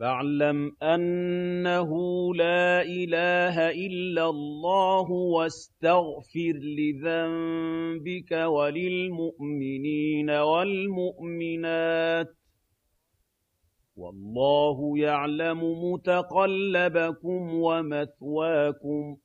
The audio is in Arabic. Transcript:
فَاعْلَمْ أَنَّهُ لَا إِلَٰهَ إِلَّا اللَّهُ وَاسْتَغْفِرْ لِذَنبِكَ وَلِلْمُؤْمِنِينَ وَالْمُؤْمِنَاتِ ۗ. وَاللَّهُ يَعْلَمُ مُتَقَلَّبَكُمْ وَمَثْوَاكُمْ.